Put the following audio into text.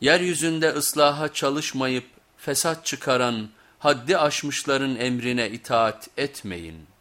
Yeryüzünde ıslaha çalışmayıp fesat çıkaran, haddi aşmışların emrine itaat etmeyin.''